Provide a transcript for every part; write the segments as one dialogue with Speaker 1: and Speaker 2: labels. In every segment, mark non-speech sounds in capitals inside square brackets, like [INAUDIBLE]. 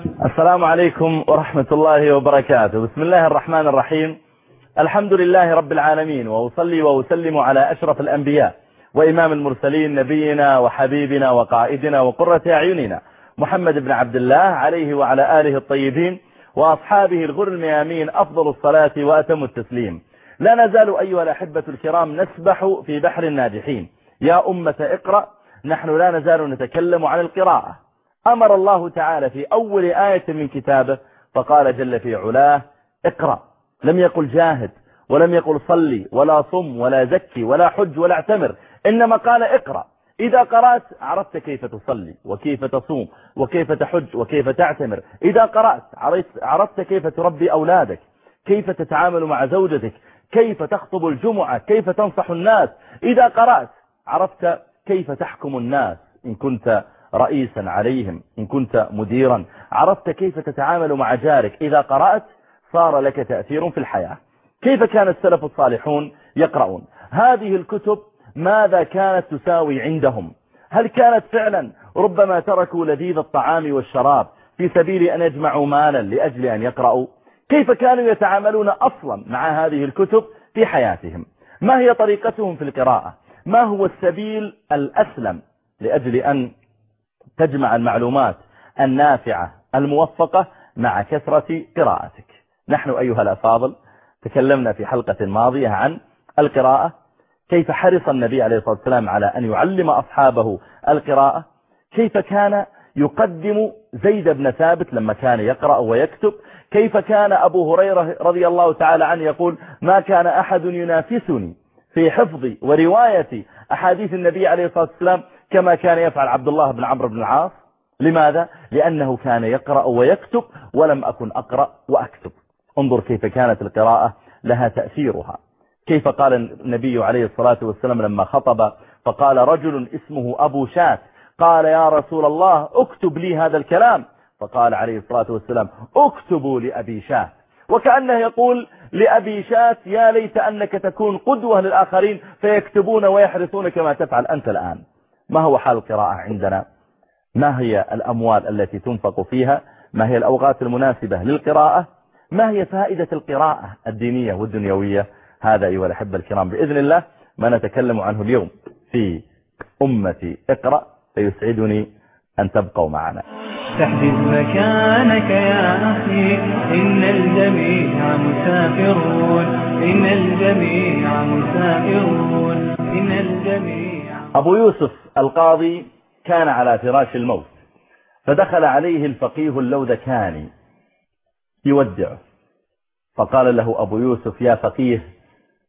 Speaker 1: السلام عليكم ورحمة الله وبركاته. بسم الله الرحمن الرحيم. الحمد لله رب العالمين وأصلي وأسلم على أشرف الأنبياء وإمام المرسلين نبينا وحبيبنا وقائدنا وقرة أعيننا محمد بن عبد الله عليه وعلى آله الطيبين وأصحابه الغر الميامين أفضل الصلاة وأتم التسليم. لا نزال أيها الأحبة الكرام نسبح في بحر الناجحين. يا أمة اقرأ نحن لا نزال نتكلم عن القراءة. أمر الله تعالى في أول آية من كتابه فقال جل في علاه اقرأ. لم يقل جاهد ولم يقل صلي ولا صم ولا زكي ولا حج ولا اعتمر إنما قال اقرأ. إذا قرأت عرفت كيف تصلي وكيف تصوم وكيف تحج وكيف تعتمر. إذا قرأت عرفت كيف تربي أولادك كيف تتعامل مع زوجتك كيف تخطب الجمعة كيف تنصح الناس. إذا قرأت عرفت كيف تحكم الناس إن كنت رئيسا عليهم إن كنت مديرا. عرفت كيف تتعامل مع جارك؟ إذا قرأت صار لك تأثير في الحياة. كيف كان السلف الصالحون يقرؤون؟ هذه الكتب ماذا كانت تساوي عندهم؟ هل كانت فعلا ربما تركوا لذيذ الطعام والشراب في سبيل أن يجمعوا مالا لأجل أن يقرأوا كيف كانوا يتعاملون أصلا مع هذه الكتب في حياتهم؟ ما هي طريقتهم في القراءة؟ ما هو السبيل الأسلم لأجل أن تجمع المعلومات النافعة الموفقة مع كثرة قراءتك. نحن أيها الأفاضل تكلمنا في حلقة ماضية عن القراءة. كيف حرص النبي عليه الصلاة والسلام على أن يعلم أصحابه القراءة؟ كيف كان يقدم زيد بن ثابت لما كان يقرأ ويكتب؟ كيف كان أبو هريرة رضي الله تعالى عنه يقول ما كان أحد ينافسني في حفظ ورواية أحاديث النبي عليه الصلاة والسلام كما كان يفعل عبد الله بن عمرو بن العاص. لماذا؟ لأنه كان يقرأ ويكتب ولم أكن أقرأ وأكتب. انظر كيف كانت القراءة لها تأثيرها. كيف قال النبي عليه الصلاة والسلام لما خطب فقال رجل اسمه أبو شات قال يا رسول الله اكتب لي هذا الكلام. فقال عليه الصلاة والسلام اكتبوا لأبي شات وكأنه يقول لأبي شات يا ليت أنك تكون قدوة للآخرين فيكتبون ويحرصون كما تفعل أنت الآن. ما هو حال القراءة عندنا؟ ما هي الأموال التي تنفق فيها؟ ما هي الأوقات المناسبة للقراءة؟ ما هي فائدة القراءة الدينية والدنيوية؟ هذا أيها الأحبة الكرام بإذن الله ما نتكلم عنه اليوم في أمة اقرأ فيسعدني أن تبقوا معنا.
Speaker 2: تحدث مكانك يا أخي إن الجميع مسافرون إن الجميع مسافرون إن الجميع
Speaker 1: أبو يوسف القاضي كان على فراش الموت فدخل عليه الفقيه اللوذكاني يودعه فقال له أبو يوسف يا فقيه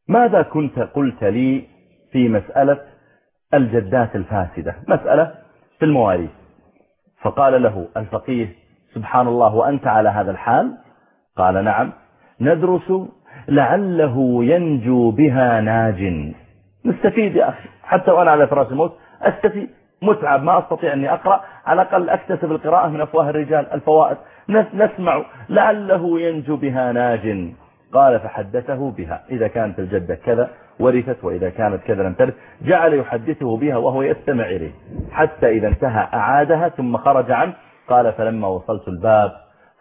Speaker 1: ماذا كنت قلت لي في مسألة الجدات الفاسدة؟ مسألة في المواريث. فقال له الفقيه سبحان الله وأنت على هذا الحال؟ قال نعم ندرس لعله ينجو بها ناج. نستفيد يا أخي حتى وأنا على فراش الموت أستفيد متعب ما أستطيع أني أقرأ على الأقل أكتسب القراءة من أفواه الرجال الفوائد. نسمع لعله ينجو بها ناج. قال فحدثه بها إذا كانت الجدة كذا ورثت وإذا كانت كذا لم ترث جعل يحدثه بها وهو يستمع إليه. حتى إذا انتهى أعادها ثم خرج عنه قال فلما وصلت الباب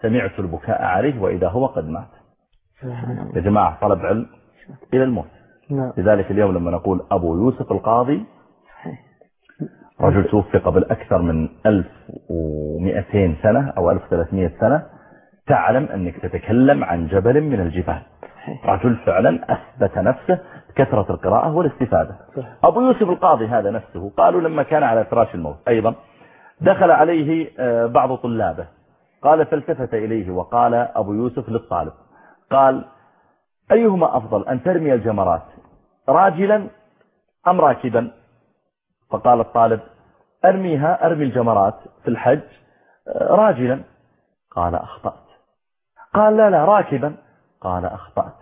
Speaker 1: سمعت البكاء عليه وإذا هو قد مات. يا جماعة طلب علم إلى الموت.
Speaker 3: نعم.
Speaker 1: لذلك اليوم لما نقول أبو يوسف القاضي رجل توفي قبل أكثر من 1200 سنة أو 1300 سنة تعلم أنك تتكلم عن جبل من الجبال. رجل فعلا أثبت نفسه كثرة القراءة والاستفادة. أبو يوسف القاضي هذا نفسه قالوا لما كان على فراش الموت أيضا دخل عليه آه، بعض طلابه. قال فالتفت إليه وقال أبو يوسف للطالب قال أيهما أفضل أن ترمي الجمرات راجلا أم راكبا؟ فقال الطالب أرميها أرمي الجمرات في الحج آه، راجلا. قال أخطأت. قال لا لا راكبا. قال أخطأت.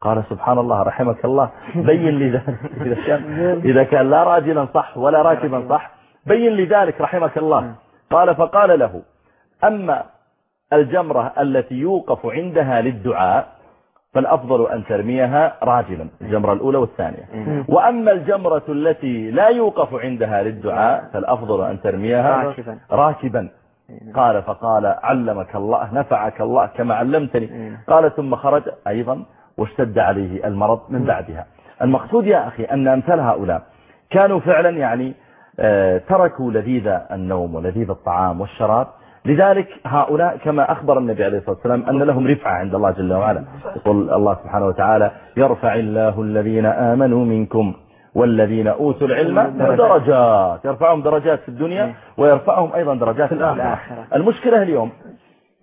Speaker 1: قال سبحان الله رحمك الله. بين لي ذلك. إذا كان, لا راجلا صح ولا راكبا صح بين لي ذلك رحمك الله. قال فقال له أما الجمرة التي يوقف عندها للدعاء فالأفضل أن ترميها راجلا الجمرة الأولى والثانية. وأما الجمرة التي لا يوقف عندها للدعاء فالأفضل أن ترميها
Speaker 3: راكبا.
Speaker 1: راكبا. قال فقال علمك الله نفعك الله كما علمتني. قال ثم خرج أيضا واشتد عليه المرض من بعدها. المقصود يا أخي أن أمثال هؤلاء كانوا فعلا يعني آه، تركوا لذيذ النوم ولذيذ الطعام والشراب لذلك هؤلاء كما أخبر النبي عليه الصلاة والسلام أن لهم رفعة عند الله جل وعلا. يقول الله سبحانه وتعالى يرفع الله الذين آمنوا منكم والذين أوتوا العلم درجات. يرفعهم درجات في الدنيا ويرفعهم أيضا درجات في الآخرة. المشكلة اليوم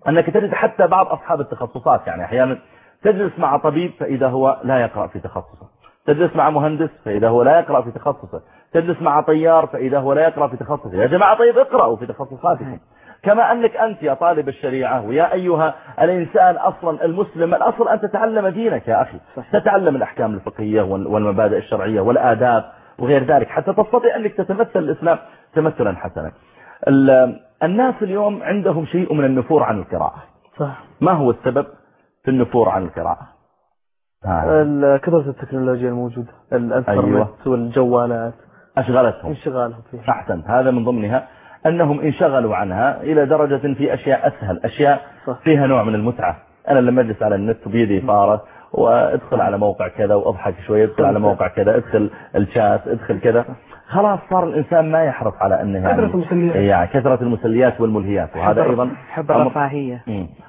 Speaker 1: أنك تجد حتى بعض أصحاب التخصصات يعني أحيانا تجلس مع طبيب فإذا هو لا يقرأ في تخصصه. تجلس مع مهندس فإذا هو لا يقرأ في تخصصه. تجلس مع طيار فإذا هو لا يقرأ في تخصصه. يا جماعة طيب اقرأوا في تخصصاتكم. كما أنك أنت يا طالب الشريعة ويا أيها الإنسان أصلا المسلم الأصل أن تتعلم دينك يا أخي. صحيح. تتعلم الأحكام الفقهية والمبادئ الشرعية والآداب وغير ذلك حتى تستطيع أنك تتمثل الإسلام تمثلا حسنا. الناس اليوم عندهم شيء من النفور عن القراءة. صح. ما هو السبب في النفور عن القراءة؟
Speaker 3: كثرة التكنولوجيا الموجودة الإنترنت أيوة. والجوالات.
Speaker 1: أشغلتهم.
Speaker 3: انشغالهم
Speaker 1: فيها. أحسنت هذا من ضمنها أنهم انشغلوا عنها إلى درجة في أشياء أسهل أشياء. فيها نوع من المتعة. أنا لما أجلس على النت بيدي فارة وأدخل على موقع كذا وأضحك شوية أدخل على موقع كذا أدخل الشات أدخل كذا. خلاص صار الإنسان ما يحرص على أنه يعني كثرة المسليات. يعني كثرة المسليات والملهيات. وهذا أيضا
Speaker 3: حب الرفاهية.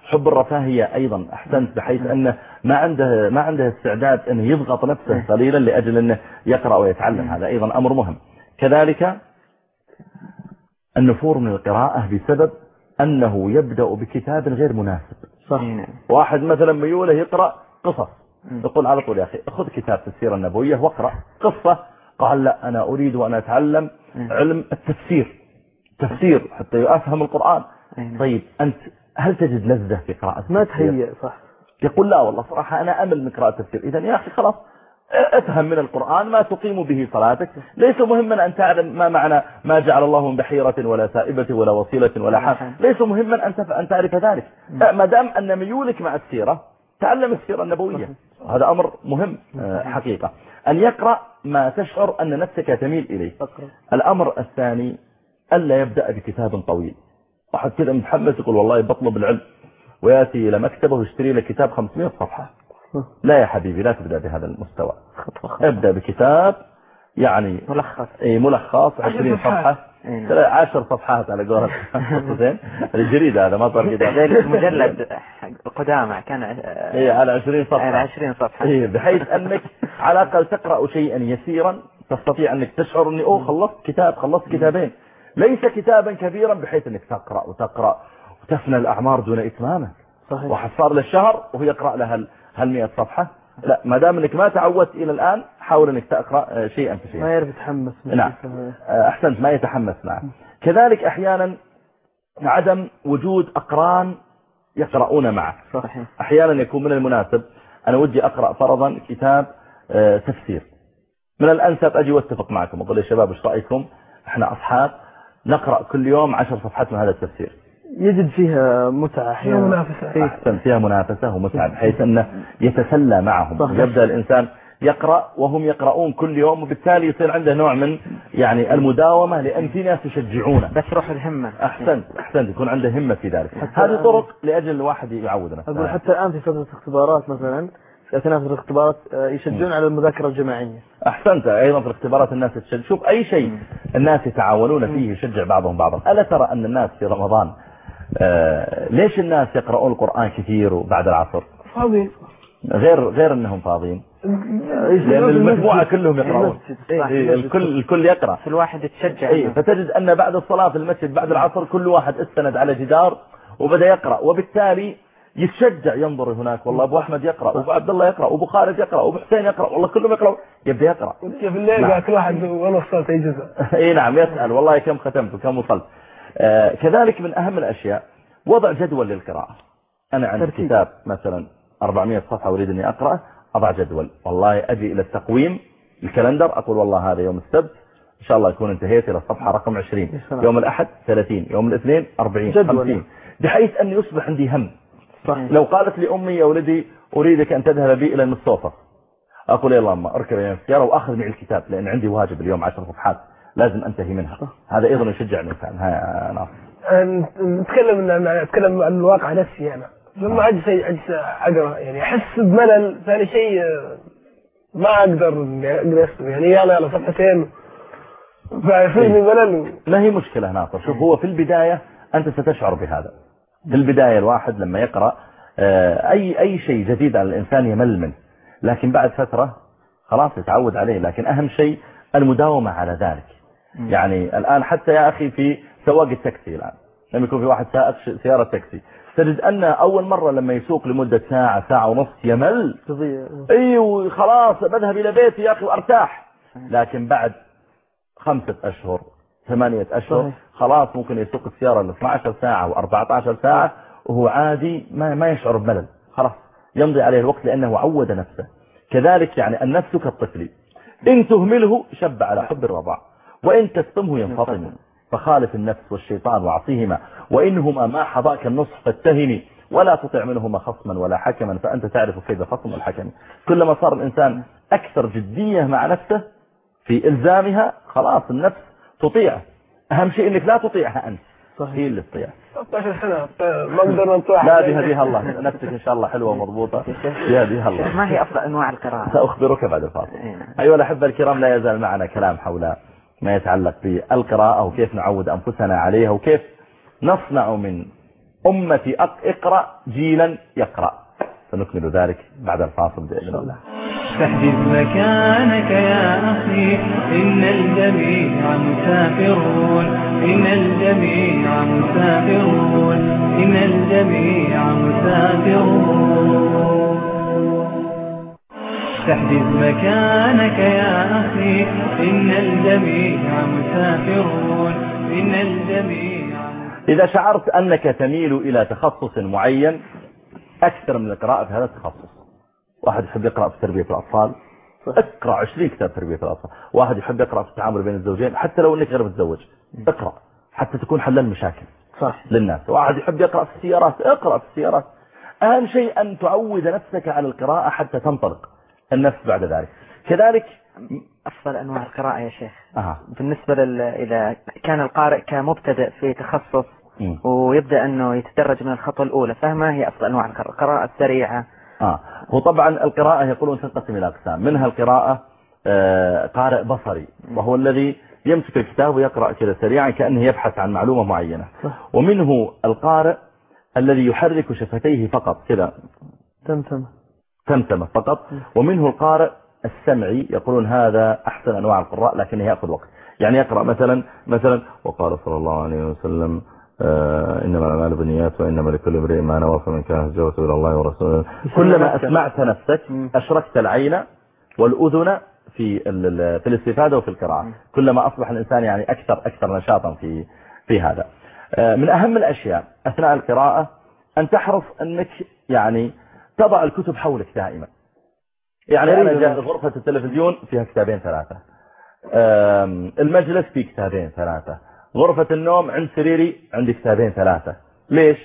Speaker 1: حب الرفاهية أيضا أحسنت بحيث أنه ما عنده ما عنده استعداد أنه يضغط نفسه قليلا لأجل أنه يقرأ ويتعلم. هذا أيضا أمر مهم. كذلك النفور من القراءة بسبب أنه يبدأ بكتاب غير مناسب. صحيح واحد مثلا ميوله يقرأ قصص يقول على طول يا أخي خذ كتاب السيرة النبوية واقرأ قصة. قال لا أنا أريد وأن أتعلم علم التفسير. تفسير حتى أفهم القرآن. طيب أنت هل تجد لذة في قراءة
Speaker 3: ما تهيئ صح.
Speaker 1: يقول لا والله صراحة أنا أمل من قراءة التفسير. إذا يا أخي خلاص أفهم من القرآن ما تقيم به صلاتك. ليس مهما أن تعلم ما معنى ما جعل الله من بحيرة ولا سائبة ولا وصيلة ولا حام ليس مهما أن تعرف ذلك. ما دام أن ميولك مع السيرة تعلم السيرة النبوية. هذا أمر مهم آه، حقيقة. أن يقرأ ما تشعر أن نفسك تميل إليه. الأمر الثاني ألا يبدأ بكتاب طويل. واحد كذا متحمس يقول والله بطلب العلم ويأتي إلى مكتبه ويشتري له كتاب 500 صفحة. لا يا حبيبي لا تبدأ بهذا المستوى. ابدأ بكتاب يعني
Speaker 3: ملخص.
Speaker 1: اي ملخص 20 صفحة. إيه. عشر صفحات على قولة [LAUGHS] زين. الجريد هذا ما صار كذا
Speaker 3: مجلد قدامى كان
Speaker 1: اي على 20 صفحة.
Speaker 3: على 20 صفحة.
Speaker 1: اي بحيث أنك على الأقل تقرأ شيئا يسيرا تستطيع أنك تشعر أني اوه خلصت كتاب خلصت كتابين. ليس كتابا كبيرا بحيث أنك تقرأ وتقرأ وتفنى الأعمار دون إتمامه. صحيح. واحد صار له وهو يقرأ لها هل 100 صفحة؟ لا ما دام إنك ما تعودت إلى الآن حاول إنك تقرأ آه، شيئا فشيئا
Speaker 3: ما يعرف يتحمس.
Speaker 1: نعم. آه، أحسنت ما يتحمس نعم كذلك أحيانا عدم وجود أقران يقرؤون معك. صحيح. أحيانا يكون من المناسب. أنا ودي أقرأ فرضا كتاب آه، تفسير. من الأنسب أجي وأتفق معكم أقول يا شباب إيش رأيكم؟ إحنا أصحاب نقرأ كل يوم عشر صفحات من هذا التفسير.
Speaker 3: يجد فيها متعة
Speaker 1: فيها منافسة. أحسن فيها منافسة ومتعة بحيث أنه يتسلى معهم. صحيح. يبدأ الإنسان يقرأ وهم يقرؤون كل يوم وبالتالي يصير عنده نوع من يعني المداومة لأن في ناس يشجعونه.
Speaker 3: بس روح الهمة.
Speaker 1: أحسنت أحسنت يكون عنده همة في ذلك. هذه طرق لأجل الواحد يعود نفسه
Speaker 3: أقول حتى الآن في فترة اختبارات مثلا في أثناء في الاختبارات آه، يشجعون على المذاكرة الجماعية.
Speaker 1: أحسنت. أيضا في الاختبارات الناس تشجع. شوف أي شيء الناس يتعاونون فيه يشجع بعضهم بعضا. ألا ترى أن الناس في رمضان ليش الناس يقرؤون القرآن كثير بعد العصر؟
Speaker 3: فاضيين.
Speaker 1: غير غير إنهم فاضيين. لأن المجموعة كلهم يقرؤون. إيه، الكل الكل يقرأ.
Speaker 3: الواحد يتشجع.
Speaker 1: إيه فتجد أن بعد الصلاة في المسجد بعد العصر كل واحد استند على جدار وبدأ يقرأ وبالتالي يتشجع ينظر هناك. والله أبو أحمد يقرأ وابو عبد الله يقرأ وابو خالد يقرأ وابو حسين يقرأ والله كلهم يقرأ يبدأ يقرأ.
Speaker 3: في الليل؟ نعم. كل واحد والله وصلت أي جزء.
Speaker 1: اي نعم يسأل. والله كم ختمت وكم وصلت. آه، كذلك من أهم الأشياء وضع جدول للقراءة. أنا عندي كتاب مثلا 400 صفحة أريد أني أقرأه أضع جدول. والله أجي إلى التقويم ال calendar أقول والله هذا يوم السبت إن شاء الله يكون انتهيت إلى الصفحة رقم 20 يوم الأحد 30 يوم الاثنين 40 50 بحيث أن يصبح عندي هم. صحيح. لو قالت لي أمي يا ولدي أريدك أن تذهب بي إلى النصوفة أقول يا الله أركب يا السيارة وأخذ معي الكتاب لأن عندي واجب اليوم 10 صفحات. لازم أنتهي منها. هذا أيضا يشجع الإنسان. ها ناصر.
Speaker 4: نتكلم عن نتكلم عن الواقع نفسي أنا. لما اجلس اجلس أقرأ يعني أحس بملل. ثاني شيء آه، ما أقدر أقدر اكتب يعني يلا يلا صفحتين. فيصيرني ملل
Speaker 1: ما هي مشكلة ناصر؟ شوف هو في البداية أنت ستشعر بهذا. في البداية الواحد لما يقرأ آه، أي أي شيء جديد على الإنسان يمل منه. لكن بعد فترة خلاص يتعود عليه. لكن أهم شيء المداومة على ذلك. يعني الآن حتى يا أخي في سواق التاكسي الآن. لما يكون في واحد سائق سيارة تاكسي. تجد أن أول مرة لما يسوق لمدة ساعة ساعة ونص يمل.
Speaker 3: تضيع.
Speaker 1: أيوه خلاص بذهب إلى بيتي يا أخي وأرتاح. لكن بعد خمسة أشهر ثمانية أشهر
Speaker 3: صحيح.
Speaker 1: خلاص ممكن يسوق السيارة ل 12 ساعة و14 ساعة وهو عادي ما ما يشعر بملل. خلاص يمضي عليه الوقت لأنه عود نفسه. كذلك يعني النفس كالطفل. إن تهمله شب على حب الرضاع. وإن تستمه ينفطم فخالف النفس والشيطان وعصيهما وإنهما ما حظاك النصح فاتهني ولا تطع منهما خصما ولا حكما. فأنت تعرف كيف خصم الحكم كلما صار الإنسان أكثر جدية مع نفسه في إلزامها خلاص النفس تطيعه أهم شيء أنك لا تطيعها أنت.
Speaker 3: صحيح.
Speaker 1: هي اللي تطيع
Speaker 4: 13 سنة ما أقدر نطوح
Speaker 1: لا بهديها الله. نفسك إن شاء الله حلوة ومضبوطة. بهديها الله.
Speaker 5: ما هي أفضل أنواع القراءة؟
Speaker 1: سأخبرك بعد الفاصل.
Speaker 5: إيه.
Speaker 1: أيها الأحبة الكرام لا يزال معنا كلام حول ما يتعلق بالقراءة وكيف نعود أنفسنا عليها وكيف نصنع من أمة اقرأ جيلا يقرأ. سنكمل ذلك بعد الفاصل بإذن الله.
Speaker 2: فاحجز مكانك يا أخي إن الجميع مسافرون. فاحجز مكانك يا أخي. إن الجميع مسافرون. إن الجميع
Speaker 1: إذا شعرت أنك تميل إلى تخصص معين أكثر من القراءة في هذا التخصص. واحد يحب يقرأ في تربية الأطفال؟ اقرأ 20 كتاب تربية الأطفال. واحد يحب يقرأ في التعامل بين الزوجين حتى لو أنك غير متزوج. اقرأ حتى تكون حلال مشاكل.
Speaker 3: صح.
Speaker 1: للناس. واحد يحب يقرأ في السيارات اقرأ في السيارات. أهم شيء أن تعود نفسك على القراءة حتى تنطلق. النفس بعد ذلك. كذلك
Speaker 5: أفضل أنواع القراءة يا شيخ.
Speaker 1: آه.
Speaker 5: بالنسبة لل... إذا كان القارئ كمبتدئ في تخصص
Speaker 1: مم.
Speaker 5: ويبدأ أنه يتدرج من الخطوة الأولى فما هي أفضل أنواع القراءة القراءة السريعة.
Speaker 1: آه. هو طبعا القراءة يقولون تنقسم إلى أقسام منها القراءة آه، قارئ بصري وهو الذي يمسك الكتاب ويقرأ كذا سريعا كأنه يبحث عن معلومة معينة. ومنه القارئ الذي يحرك شفتيه فقط كذا.
Speaker 3: تمتم
Speaker 1: تمتمة فقط. ومنه القارئ السمعي يقولون هذا أحسن أنواع القراء لكنه يأخذ وقت. يعني يقرأ مثلا مثلا وقال صلى الله عليه وسلم آه إنما الأعمال بالنيات وإنما لكل امرئ ما نوى فمن كان هجرته إلى الله ورسوله. كلما أسمعت نفسك أشركت العين والأذن في في الاستفادة وفي القراءة. كلما أصبح الإنسان يعني أكثر أكثر نشاطا في في هذا. آه، من أهم الأشياء أثناء القراءة أن تحرص أنك يعني تضع الكتب حولك دائما. يعني أنا غرفة التلفزيون فيها كتابين ثلاثة. المجلس فيه كتابين ثلاثة. غرفة النوم عند سريري عندي كتابين ثلاثة. ليش؟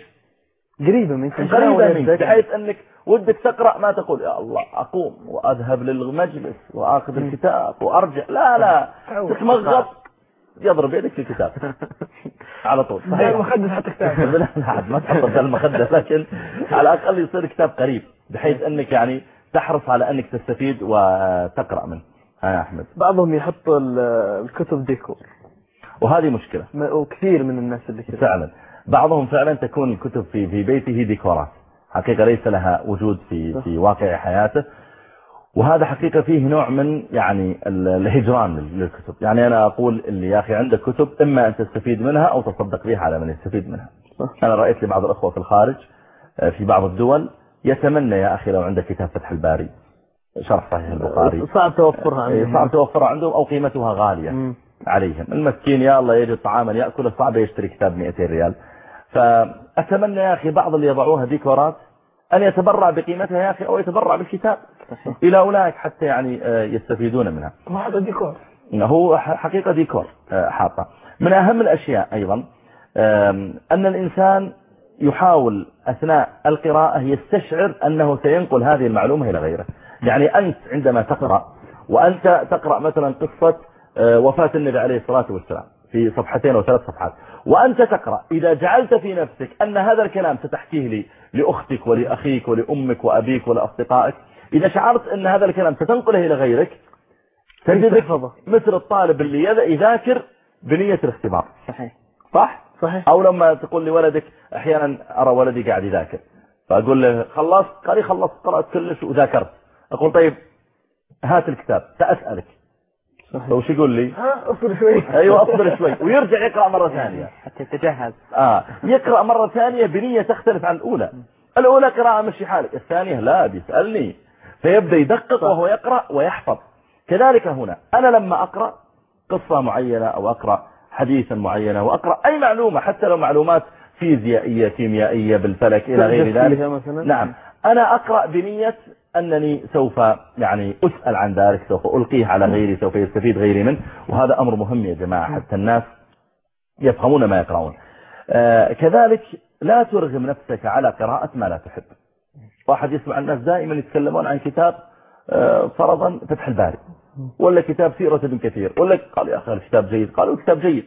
Speaker 3: قريبة منك.
Speaker 1: قريبة منك. بحيث أنك ودك تقرأ ما تقول يا الله أقوم وأذهب للمجلس وأخذ الكتاب وأرجع. لا لا. تتمغط يضرب يدك في الكتاب. [LAUGHS] على طول.
Speaker 4: زي المخدس حتى كتاب. [LAUGHS]
Speaker 1: لا لا ما تحط في المخدة لكن على الأقل يصير كتاب قريب بحيث أنك يعني تحرص على أنك تستفيد وتقرأ منه. يا أحمد.
Speaker 3: بعضهم يحط ال- الكتب ديكور.
Speaker 1: وهذه مشكلة.
Speaker 3: وكثير من الناس اللي كذا
Speaker 1: فعلا. بعضهم فعلا تكون الكتب في في بيته ديكورات. حقيقة ليس لها وجود في في واقع حياته. وهذا حقيقة فيه نوع من يعني ال- الهجران لل- للكتب. يعني أنا أقول اللي يا أخي عندك كتب إما أن تستفيد منها أو تصدق بها على من يستفيد منها. أنا رأيت لبعض الأخوة في الخارج آه، في بعض الدول يتمنى يا أخي لو عندك كتاب فتح الباري. شرح صحيح البخاري.
Speaker 3: صعب توفرها
Speaker 1: إيه،
Speaker 3: عندهم.
Speaker 1: صعب توفرها عندهم أو قيمتها غالية
Speaker 3: مم.
Speaker 1: عليهم. المسكين يا الله يجد طعاما يأكل صعب يشتري كتاب 200 ريال. فأتمنى يا أخي بعض اللي يضعوها ديكورات أن يتبرع بقيمتها يا أخي أو يتبرع بالكتاب. إلى أولئك حتى يعني آه، يستفيدون منها.
Speaker 4: وهذا ديكور.
Speaker 1: هو حقيقة ديكور آه، حاطة. من أهم الأشياء أيضا أن الإنسان يحاول أثناء القراءة يستشعر أنه سينقل هذه المعلومة إلى غيره. يعني أنت عندما تقرأ وأنت تقرأ مثلا قصة آه، وفاة النبي عليه الصلاة والسلام في صفحتين أو ثلاث صفحات. وأنت تقرأ إذا جعلت في نفسك أن هذا الكلام ستحكيه لي لأختك ولأخيك ولأمك وأبيك ولأصدقائك إذا شعرت أن هذا الكلام ستنقله إلى غيرك تجدك مثل الطالب اللي يذاكر بنية الاختبار.
Speaker 5: صحيح.
Speaker 1: صح؟
Speaker 3: صحيح.
Speaker 1: أو لما تقول لولدك أحيانا أرى ولدي قاعد يذاكر. فأقول له خلصت؟ قال لي خلصت قرأت كلش وذاكرت. أقول طيب هات الكتاب سأسألك. وش يقول لي؟
Speaker 4: ها أصبر شوي. [LAUGHS]
Speaker 1: أيوه أصبر شوي. ويرجع يقرأ مرة ثانية. [LAUGHS]
Speaker 5: حتى يتجهز
Speaker 1: آه. يقرأ مرة ثانية بنية تختلف عن الأولى. الأولى قراءة مشي حالك الثانية لا بيسألني. فيبدأ يدقق وهو يقرأ ويحفظ. كذلك هنا أنا لما أقرأ قصة معينة أو أقرأ حديثا معينة واقرأ أي معلومة حتى لو معلومات فيزيائية كيميائية بالفلك إلى غير ذلك.
Speaker 3: مثلا؟
Speaker 1: نعم. أنا أقرأ بنية أنني سوف يعني أسأل عن ذلك سوف ألقيه على غيري سوف يستفيد غيري منه. وهذا أمر مهم يا جماعة حتى الناس يفهمون ما يقرؤون. آه كذلك لا ترغم نفسك على قراءة ما لا تحب. واحد يسمع الناس دائما يتكلمون عن كتاب آه فرضا فتح الباري ولا كتاب سيرة ابن كثير ولا قال يا أخي الكتاب جيد قالوا الكتاب جيد.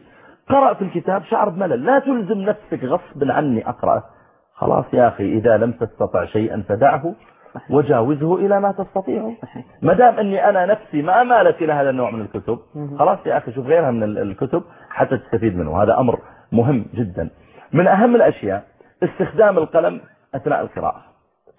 Speaker 1: قرأ في الكتاب شعر بملل لا تلزم نفسك غصب عني أقرأ خلاص يا أخي إذا لم تستطع شيئا فدعه وجاوزه إلى ما تستطيع ما دام أني أنا نفسي ما مالت إلى هذا النوع من الكتب خلاص يا أخي شوف غيرها من الكتب حتى تستفيد منه. هذا أمر مهم جدا. من أهم الأشياء استخدام القلم أثناء القراءة.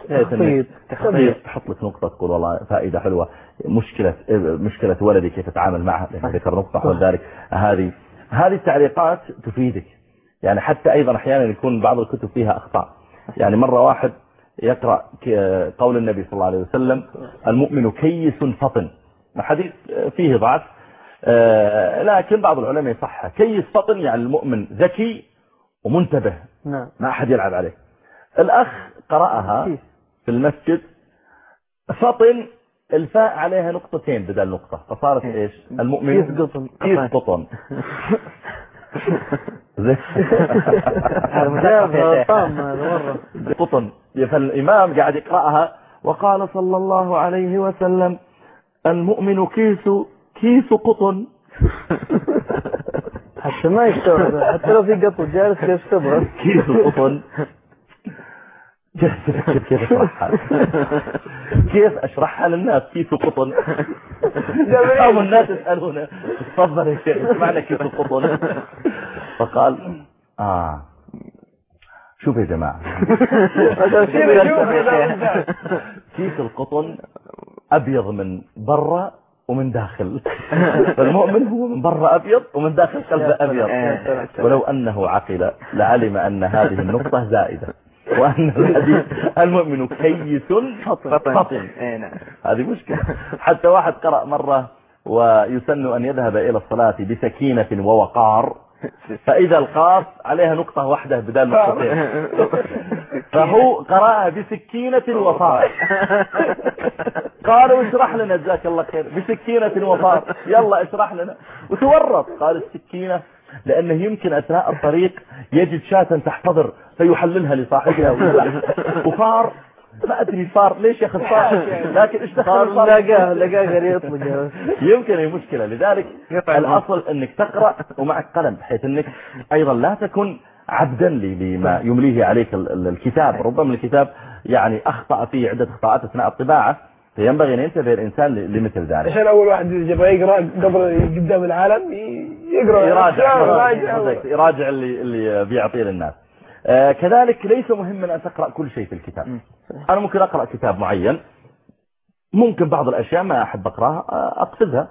Speaker 3: تخطيط
Speaker 1: تخطيط تحط لك نقطة تقول والله فائدة حلوة. مشكلة مشكلة ولدي كيف تتعامل معها؟ ذكر نقطة ولذلك هذه هذه التعليقات تفيدك. يعني حتى أيضا أحيانا يكون بعض الكتب فيها أخطاء. يعني مرة واحد يقرأ قول النبي صلى الله عليه وسلم المؤمن كيس فطن. حديث فيه ضعف. لكن بعض العلماء يصحها كيس فطن يعني المؤمن ذكي ومنتبه.
Speaker 3: نعم.
Speaker 1: ما أحد يلعب عليه. الأخ قرأها في المسجد فطن الفاء عليها نقطتين بدل نقطة فصارت إيش؟ المؤمن
Speaker 3: كيس قطن.
Speaker 1: كيس قطن. [LAUGHS]
Speaker 3: مرة.
Speaker 1: قطن. فالإمام قاعد يقرأها وقال صلى الله عليه وسلم المؤمن كيس كيس قطن.
Speaker 3: حتى ما يستوعب حتى لو في قطو جالس
Speaker 1: كيس قطن. تفكر كيف أشرحها؟ [LAUGHS] كيف أشرحها للناس؟ كيس قطن قاموا الناس يسألونه تفضل يا شيخ معنى كيس القطن؟ فقال آه شوف يا جماعة. كيس القطن؟ أبيض من برا ومن داخل. فالمؤمن هو من برا أبيض ومن داخل قلبه أبيض. ولو أنه عقل لعلم أن هذه النقطة زائدة. وأن الحديث المؤمن كيس فطن
Speaker 5: إيه نعم.
Speaker 1: هذه مشكلة. حتى واحد قرأ مرة ويسن أن يذهب إلى الصلاة بسكينة ووقار فإذا القاف عليها نقطة واحدة بدل نقطتين فهو قرأها بسكينة وفار قالوا اشرح لنا جزاك الله خير بسكينة وفار يلا اشرح لنا. وتورط. قال السكينة لأنه يمكن أثناء الطريق يجد شاة تحتضر فيحللها لصاحبها وفار ما أدري فار ليش ياخذ فار لكن إيش دخل الفار
Speaker 3: لقاه لقاه يطلق.
Speaker 1: يمكن هي مشكلة. لذلك الأصل أنك تقرأ ومعك قلم بحيث أنك أيضا لا تكن عبدا لما يمليه عليك ال- ال- الكتاب. ربما الكتاب يعني أخطأ فيه عدة أخطاءات أثناء الطباعة. فينبغي أن ينتبه الإنسان ل- لمثل ذلك.
Speaker 4: عشان أول واحد يبغى يقرأ قبل قدام العالم يقرأ
Speaker 1: يراجع
Speaker 4: يراجع
Speaker 1: يراجع, اللي, اللي بيعطيه للناس. آه كذلك ليس مهما أن تقرأ كل شيء في الكتاب. أنا ممكن أقرأ كتاب معين. ممكن بعض الأشياء ما أحب أقرأها آه، أقصدها.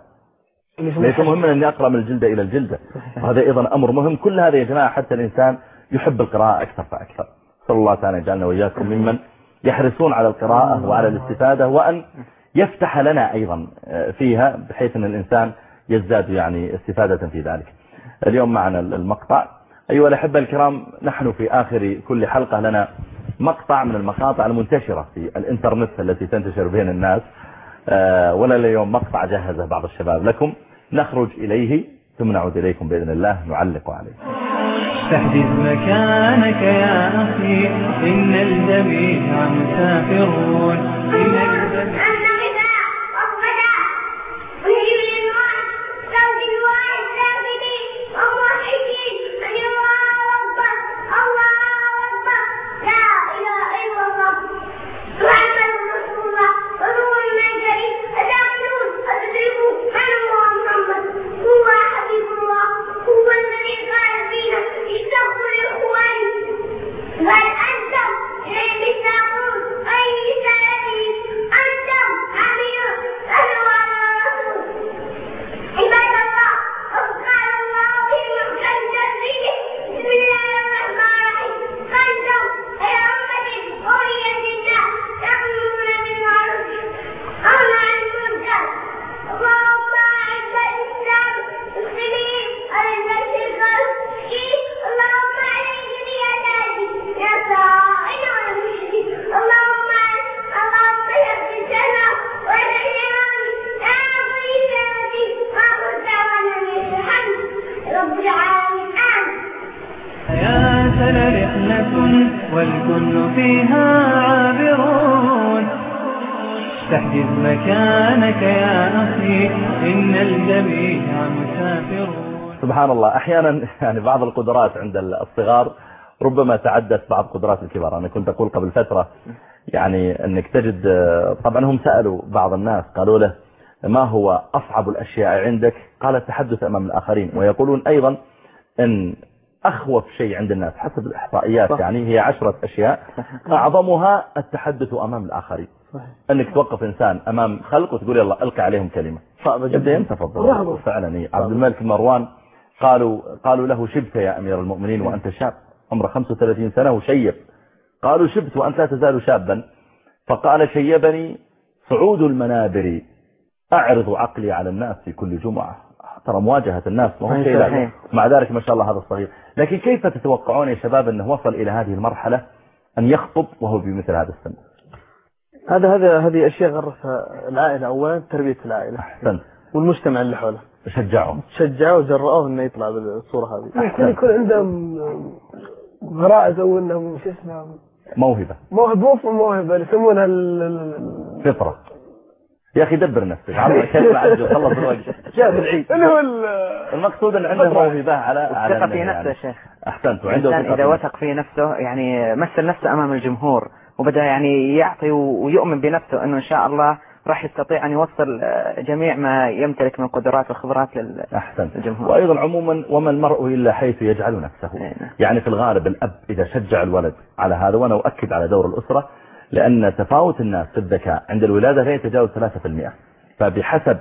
Speaker 1: ليس مهما أني أقرأ من الجلدة إلى الجلدة. وهذا أيضا أمر مهم. كل هذا يا جماعة حتى الإنسان يحب القراءة أكثر فأكثر. صلى الله تعالى يجعلنا وإياكم ممن يحرصون على القراءة وعلى الاستفادة وأن يفتح لنا أيضا فيها بحيث أن الإنسان يزداد يعني استفادة في ذلك. اليوم معنا المقطع. أيها الأحبة الكرام نحن في آخر كل حلقة لنا مقطع من المقاطع المنتشرة في الإنترنت التي تنتشر بين الناس. آه، ولا اليوم مقطع جهزه بعض الشباب لكم. نخرج إليه ثم نعود إليكم بإذن الله نعلق عليه.
Speaker 2: فاحجز مكانك يا أخي إن الجميع مسافرون. إن الجميع
Speaker 1: أحيانا يعني بعض القدرات عند الصغار ربما تعدت بعض قدرات الكبار. أنا كنت أقول قبل فترة يعني أنك تجد طبعا هم سألوا بعض الناس قالوا له ما هو أصعب الأشياء عندك؟ قال التحدث أمام الآخرين. ويقولون أيضا أن أخوف شيء عند الناس حسب الإحصائيات
Speaker 3: صح.
Speaker 1: يعني هي عشرة أشياء. أعظمها التحدث أمام الآخرين. أنك توقف إنسان أمام خلق وتقول يلا ألقى عليهم كلمة. يبدأ
Speaker 3: جدا.
Speaker 1: ينتفض فعلا. عبد الملك مروان قالوا قالوا له شبت يا أمير المؤمنين وأنت شاب عمره 35 سنة وشيب. قالوا شبت وأنت لا تزال شابا. فقال شيبني صعود المنابر أعرض عقلي على الناس في كل جمعة. ترى مواجهة الناس ما هو شيء لازم. مع ذلك ما شاء الله هذا الصغير. لكن كيف تتوقعون يا شباب أنه وصل إلى هذه المرحلة أن يخطب وهو بمثل هذا السن؟
Speaker 3: هذا هذا هذه أشياء غرسها العائلة أولا تربية العائلة
Speaker 1: أحسنت.
Speaker 3: والمجتمع اللي حوله.
Speaker 1: شجعهم
Speaker 3: شجعوه وجرأوه إنه يطلع بالصورة هذه.
Speaker 4: يمكن يكون عندهم غرائز أو انهم شو اسمه
Speaker 1: موهبة.
Speaker 4: موهبة مو موهبة اللي يسمونها ال- ال-
Speaker 1: فطرة. يا أخي دبر نفسك. عرض كلمة عجل خلص الوقت. جاء بالعيد
Speaker 4: اللي هو ال-
Speaker 1: المقصود أن عنده موهبة على على
Speaker 5: الثقة في
Speaker 1: النبي
Speaker 5: نفسه يا
Speaker 1: يعني.
Speaker 5: شيخ.
Speaker 1: أحسنت. وعنده في
Speaker 5: وثق في نفسه يعني مثل نفسه أمام الجمهور وبدأ يعني يعطي ويؤمن بنفسه أنه إن شاء الله راح يستطيع أن يوصل آه، جميع ما يمتلك من قدرات وخبرات لل-
Speaker 1: أحسنت
Speaker 5: الجمهور.
Speaker 1: وأيضا عموما وما المرء إلا حيث يجعل نفسه.
Speaker 5: إيه.
Speaker 1: يعني في الغالب الأب إذا شجع الولد على هذا وأنا أؤكد على دور الأسرة لأن تفاوت الناس في الذكاء عند الولادة لا يتجاوز 3% فبحسب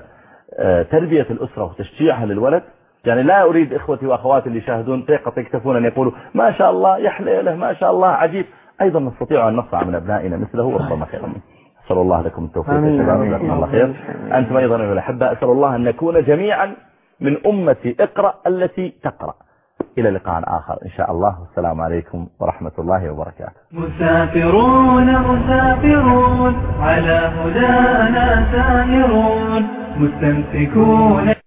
Speaker 1: آه، تربية الأسرة وتشجيعها للولد يعني لا أريد إخوتي وأخواتي اللي يشاهدون ثقة يكتفون أن يقولوا ما شاء الله يحلى له ما شاء الله عجيب. أيضا نستطيع أن نصنع من أبنائنا مثله وربما خيرا منه. أسأل الله لكم التوفيق يا
Speaker 3: آمين.
Speaker 1: شباب. جزاكم الله خير. أنتم أيضا أيها الأحبة أسأل الله أن نكون جميعا من أمة اقرأ التي تقرأ. إلى لقاء آخر إن شاء الله. والسلام عليكم ورحمة الله وبركاته.
Speaker 2: مسافرون مسافرون على هدانا سائرون مستمسكون.